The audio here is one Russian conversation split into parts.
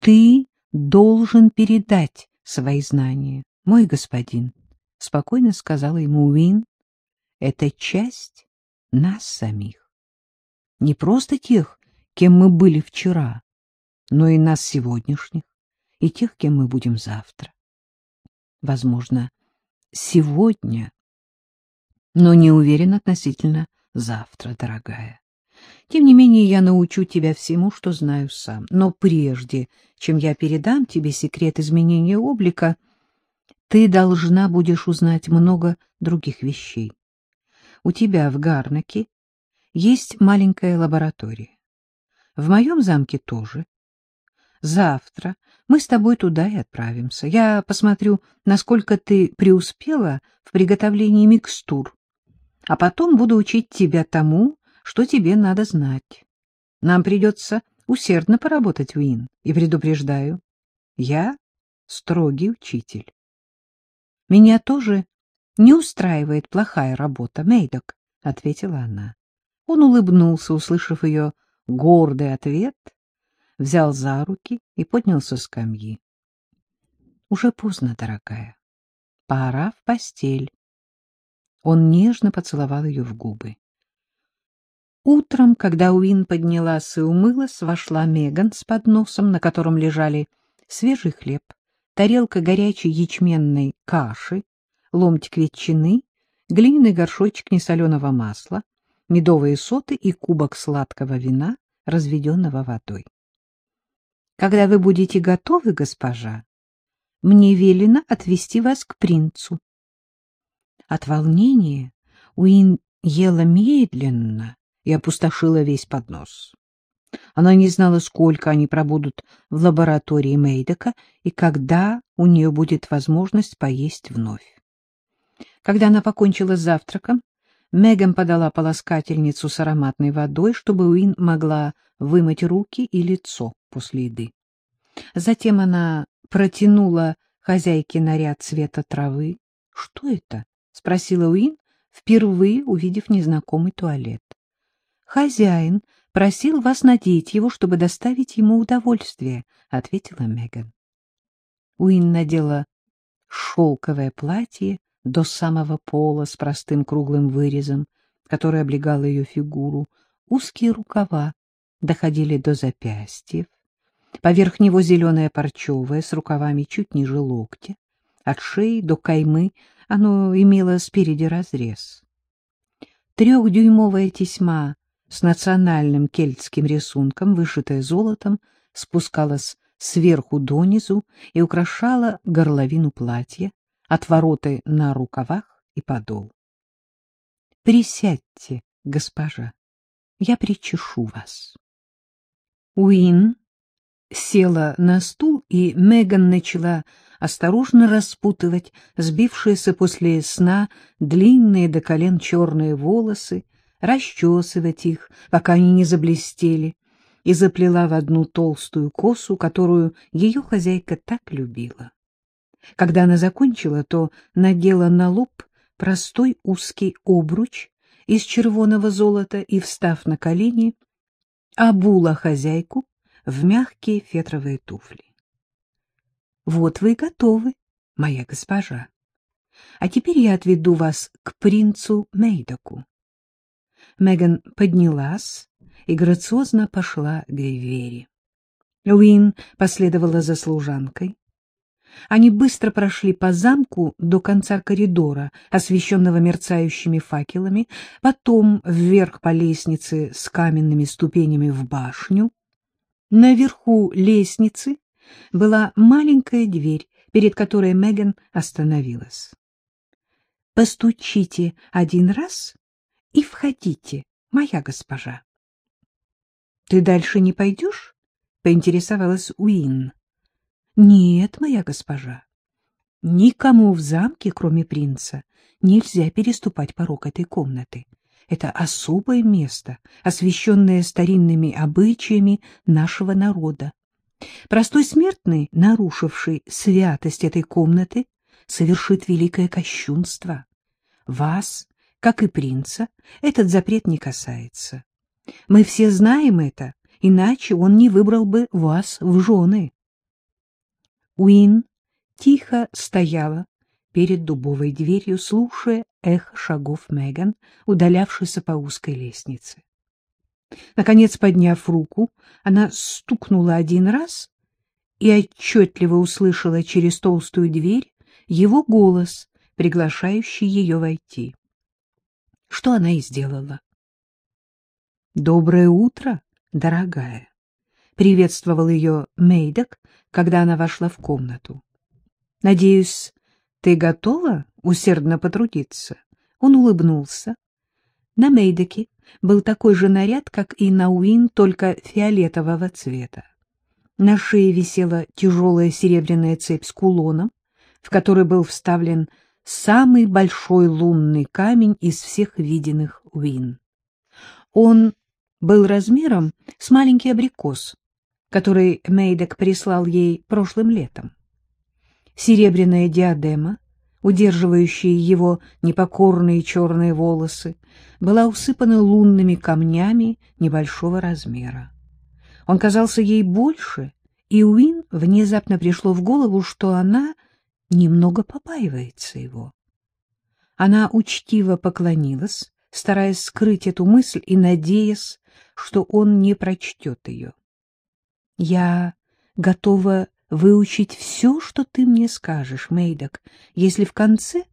Ты должен передать свои знания, мой господин, — спокойно сказала ему Уин. Это часть нас самих. Не просто тех, кем мы были вчера, но и нас сегодняшних, и тех, кем мы будем завтра. Возможно, сегодня, но не уверен относительно завтра, дорогая. Тем не менее, я научу тебя всему, что знаю сам. Но прежде, чем я передам тебе секрет изменения облика, ты должна будешь узнать много других вещей. У тебя в Гарнаке есть маленькая лаборатория. В моем замке тоже. Завтра мы с тобой туда и отправимся. Я посмотрю, насколько ты преуспела в приготовлении микстур, а потом буду учить тебя тому, что тебе надо знать. Нам придется усердно поработать, Уин, и предупреждаю, я строгий учитель. Меня тоже не устраивает плохая работа, Мейдок, — ответила она. Он улыбнулся, услышав ее гордый ответ, взял за руки и поднялся с скамьи. — Уже поздно, дорогая. Пора в постель. Он нежно поцеловал ее в губы. Утром, когда Уин поднялась и умылась, вошла Меган с подносом, на котором лежали свежий хлеб, тарелка горячей ячменной каши, ломтик ветчины, глиняный горшочек несоленого масла, медовые соты и кубок сладкого вина, разведенного водой. — Когда вы будете готовы, госпожа, мне велено отвести вас к принцу. От волнения Уин ела медленно и опустошила весь поднос. Она не знала, сколько они пробудут в лаборатории Мейдека и когда у нее будет возможность поесть вновь. Когда она покончила с завтраком, Меган подала полоскательницу с ароматной водой, чтобы Уин могла вымыть руки и лицо после еды. Затем она протянула хозяйке наряд цвета травы. — Что это? — спросила Уин, впервые увидев незнакомый туалет. — Хозяин просил вас надеть его, чтобы доставить ему удовольствие, — ответила Меган. Уин надела шелковое платье до самого пола с простым круглым вырезом, который облегал ее фигуру. Узкие рукава доходили до запястьев. Поверх него зеленое парчевое с рукавами чуть ниже локтя. От шеи до каймы оно имело спереди разрез. Трехдюймовая тесьма с национальным кельтским рисунком, вышитая золотом, спускалась сверху донизу и украшала горловину платья, отвороты на рукавах и подол. — Присядьте, госпожа, я причешу вас. Уин села на стул, и Меган начала осторожно распутывать сбившиеся после сна длинные до колен черные волосы, расчесывать их, пока они не заблестели, и заплела в одну толстую косу, которую ее хозяйка так любила. Когда она закончила, то надела на лоб простой узкий обруч из червоного золота и, встав на колени, обула хозяйку в мягкие фетровые туфли. — Вот вы и готовы, моя госпожа. А теперь я отведу вас к принцу Мейдоку. Меган поднялась и грациозно пошла к двери. Уин последовала за служанкой. Они быстро прошли по замку до конца коридора, освещенного мерцающими факелами, потом вверх по лестнице с каменными ступенями в башню. Наверху лестницы была маленькая дверь, перед которой Меган остановилась. — Постучите один раз и входите, моя госпожа. — Ты дальше не пойдешь? — поинтересовалась Уин. Нет, моя госпожа, никому в замке, кроме принца, нельзя переступать порог этой комнаты. Это особое место, освященное старинными обычаями нашего народа. Простой смертный, нарушивший святость этой комнаты, совершит великое кощунство. Вас, как и принца, этот запрет не касается. Мы все знаем это, иначе он не выбрал бы вас в жены. Уин тихо стояла перед дубовой дверью, слушая эхо шагов Меган, удалявшейся по узкой лестнице. Наконец, подняв руку, она стукнула один раз и отчетливо услышала через толстую дверь его голос, приглашающий ее войти. Что она и сделала. «Доброе утро, дорогая!» — приветствовал ее Мейдок, когда она вошла в комнату. «Надеюсь, ты готова усердно потрудиться?» Он улыбнулся. На Мейдоке был такой же наряд, как и на Уин, только фиолетового цвета. На шее висела тяжелая серебряная цепь с кулоном, в который был вставлен самый большой лунный камень из всех виденных Уин. Он был размером с маленький абрикос, который Мейдок прислал ей прошлым летом. Серебряная диадема, удерживающая его непокорные черные волосы, была усыпана лунными камнями небольшого размера. Он казался ей больше, и Уин внезапно пришло в голову, что она немного побаивается его. Она учтиво поклонилась, стараясь скрыть эту мысль и надеясь, что он не прочтет ее. — Я готова выучить все, что ты мне скажешь, Мейдок, если в конце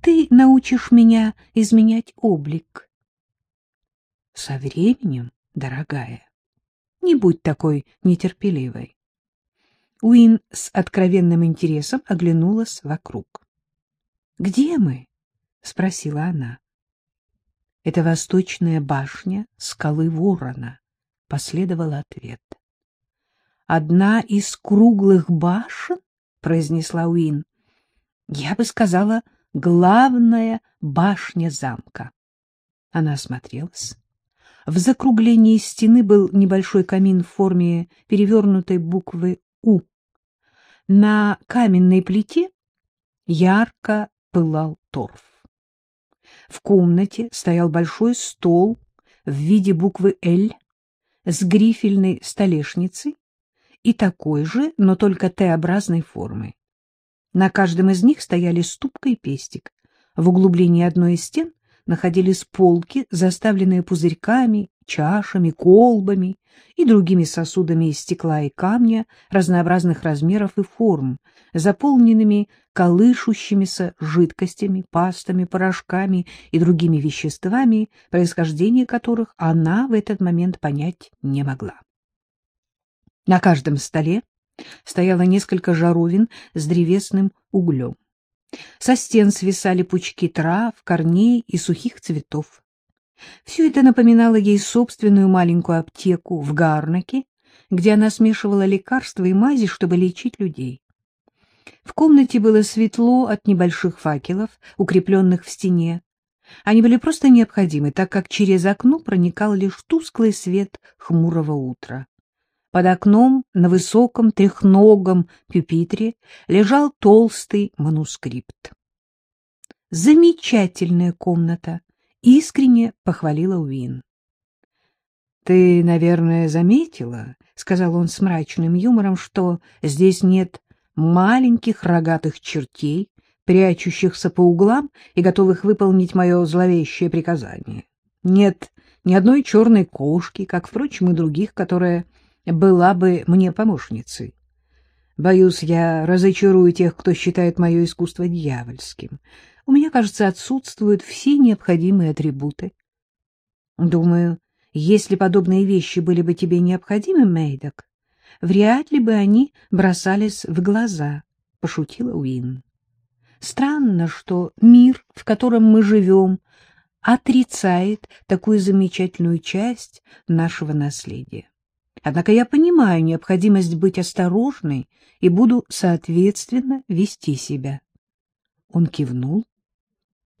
ты научишь меня изменять облик. — Со временем, дорогая, не будь такой нетерпеливой. Уин с откровенным интересом оглянулась вокруг. — Где мы? — спросила она. — Это восточная башня скалы Ворона, — последовал ответ. — Одна из круглых башен? — произнесла Уин. — Я бы сказала, главная башня замка. Она осмотрелась. В закруглении стены был небольшой камин в форме перевернутой буквы «У». На каменной плите ярко пылал торф. В комнате стоял большой стол в виде буквы «Л» с грифельной столешницей и такой же, но только Т-образной формы. На каждом из них стояли ступка и пестик. В углублении одной из стен находились полки, заставленные пузырьками, чашами, колбами и другими сосудами из стекла и камня разнообразных размеров и форм, заполненными колышущимися жидкостями, пастами, порошками и другими веществами, происхождение которых она в этот момент понять не могла. На каждом столе стояло несколько жаровин с древесным углем. Со стен свисали пучки трав, корней и сухих цветов. Все это напоминало ей собственную маленькую аптеку в Гарнаке, где она смешивала лекарства и мази, чтобы лечить людей. В комнате было светло от небольших факелов, укрепленных в стене. Они были просто необходимы, так как через окно проникал лишь тусклый свет хмурого утра. Под окном на высоком трехногом пюпитре лежал толстый манускрипт. «Замечательная комната!» — искренне похвалила Уин. «Ты, наверное, заметила, — сказал он с мрачным юмором, — что здесь нет маленьких рогатых чертей, прячущихся по углам и готовых выполнить мое зловещее приказание. Нет ни одной черной кошки, как, впрочем, и других, которая была бы мне помощницей. Боюсь, я разочарую тех, кто считает мое искусство дьявольским. У меня, кажется, отсутствуют все необходимые атрибуты. Думаю, если подобные вещи были бы тебе необходимы, Мейдок, вряд ли бы они бросались в глаза, — пошутила Уин. Странно, что мир, в котором мы живем, отрицает такую замечательную часть нашего наследия. Однако я понимаю необходимость быть осторожной и буду, соответственно, вести себя. Он кивнул.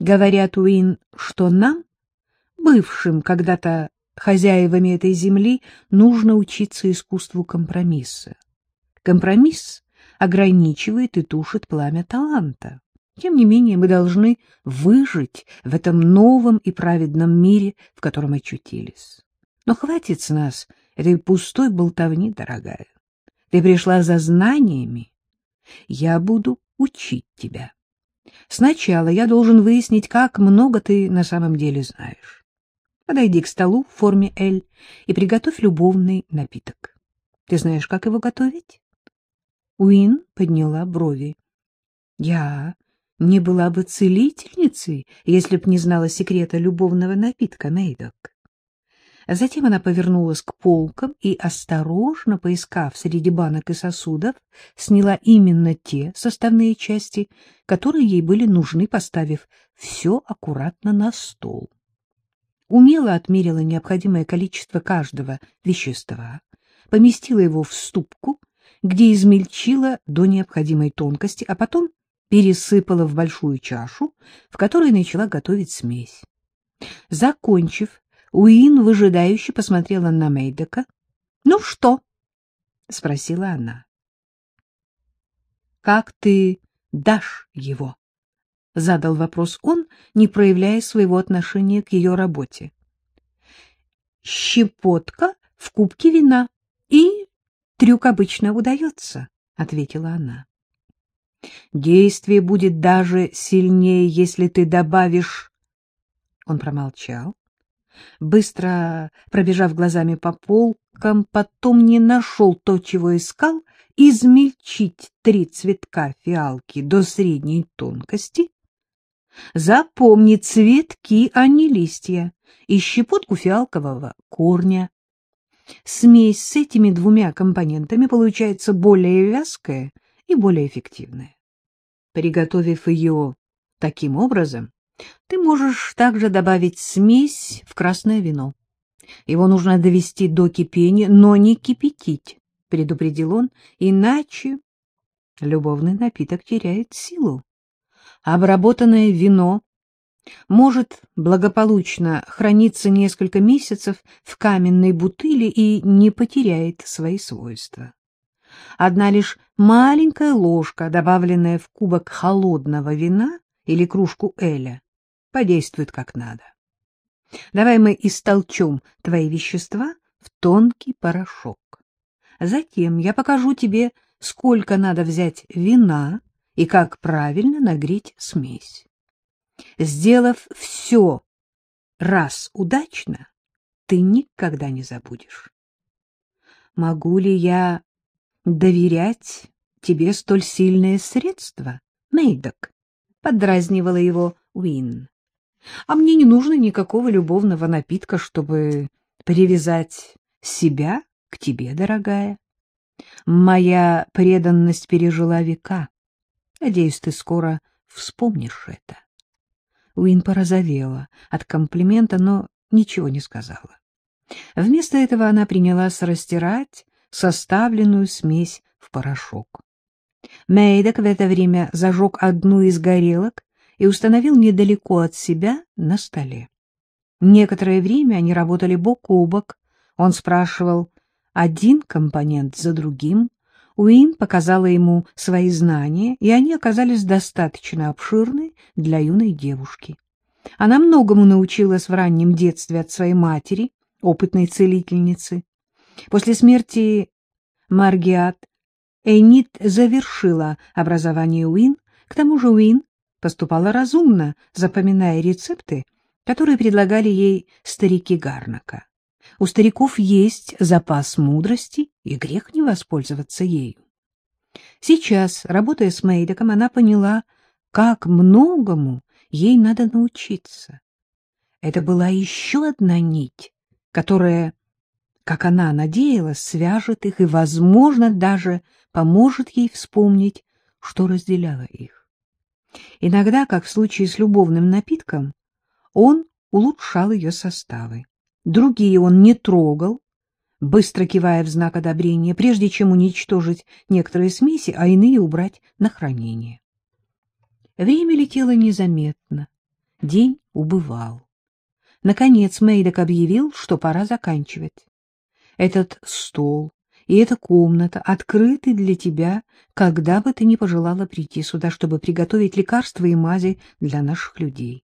Говорят, Уин, что нам, бывшим когда-то хозяевами этой земли, нужно учиться искусству компромисса. Компромисс ограничивает и тушит пламя таланта. Тем не менее, мы должны выжить в этом новом и праведном мире, в котором очутились. Но хватит с нас этой пустой болтовни, дорогая. Ты пришла за знаниями, Я буду учить тебя. Сначала я должен выяснить, как много ты на самом деле знаешь. Подойди к столу в форме «Л» и приготовь любовный напиток. Ты знаешь, как его готовить? Уин подняла брови. Я не была бы целительницей, если б не знала секрета любовного напитка, Мейдок. Затем она повернулась к полкам и, осторожно поискав среди банок и сосудов, сняла именно те составные части, которые ей были нужны, поставив все аккуратно на стол. Умело отмерила необходимое количество каждого вещества, поместила его в ступку, где измельчила до необходимой тонкости, а потом пересыпала в большую чашу, в которой начала готовить смесь. Закончив, Уин выжидающе посмотрела на Мейдека. — Ну что? — спросила она. — Как ты дашь его? — задал вопрос он, не проявляя своего отношения к ее работе. — Щепотка в кубке вина, и трюк обычно удается, — ответила она. — Действие будет даже сильнее, если ты добавишь... Он промолчал быстро пробежав глазами по полкам, потом не нашел то, чего искал, измельчить три цветка фиалки до средней тонкости. Запомни цветки, а не листья, и щепотку фиалкового корня. Смесь с этими двумя компонентами получается более вязкая и более эффективная. Приготовив ее таким образом, ты можешь также добавить смесь в красное вино. Его нужно довести до кипения, но не кипятить, — предупредил он, — иначе любовный напиток теряет силу. Обработанное вино может благополучно храниться несколько месяцев в каменной бутыле и не потеряет свои свойства. Одна лишь маленькая ложка, добавленная в кубок холодного вина или кружку эля, подействует как надо. Давай мы истолчем твои вещества в тонкий порошок. Затем я покажу тебе, сколько надо взять вина и как правильно нагреть смесь. Сделав все раз удачно, ты никогда не забудешь. Могу ли я доверять тебе столь сильное средство, Мейдок? — подразнивала его Уин. А мне не нужно никакого любовного напитка, чтобы привязать себя к тебе, дорогая. Моя преданность пережила века. Надеюсь, ты скоро вспомнишь это. Уин порозовела от комплимента, но ничего не сказала. Вместо этого она принялась растирать составленную смесь в порошок. Мейдок в это время зажег одну из горелок и установил недалеко от себя на столе. Некоторое время они работали бок о бок. Он спрашивал один компонент за другим. Уин показала ему свои знания, и они оказались достаточно обширны для юной девушки. Она многому научилась в раннем детстве от своей матери, опытной целительницы. После смерти Маргиат Эйнит завершила образование Уин, к тому же Уин поступала разумно, запоминая рецепты, которые предлагали ей старики Гарнака. У стариков есть запас мудрости, и грех не воспользоваться ею. Сейчас, работая с Мейдоком, она поняла, как многому ей надо научиться. Это была еще одна нить, которая, как она надеялась, свяжет их и, возможно, даже поможет ей вспомнить, что разделяло их. Иногда, как в случае с любовным напитком, он улучшал ее составы. Другие он не трогал, быстро кивая в знак одобрения, прежде чем уничтожить некоторые смеси, а иные убрать на хранение. Время летело незаметно, день убывал. Наконец Мейдок объявил, что пора заканчивать. Этот стол, и эта комната открыты для тебя, когда бы ты ни пожелала прийти сюда, чтобы приготовить лекарства и мази для наших людей.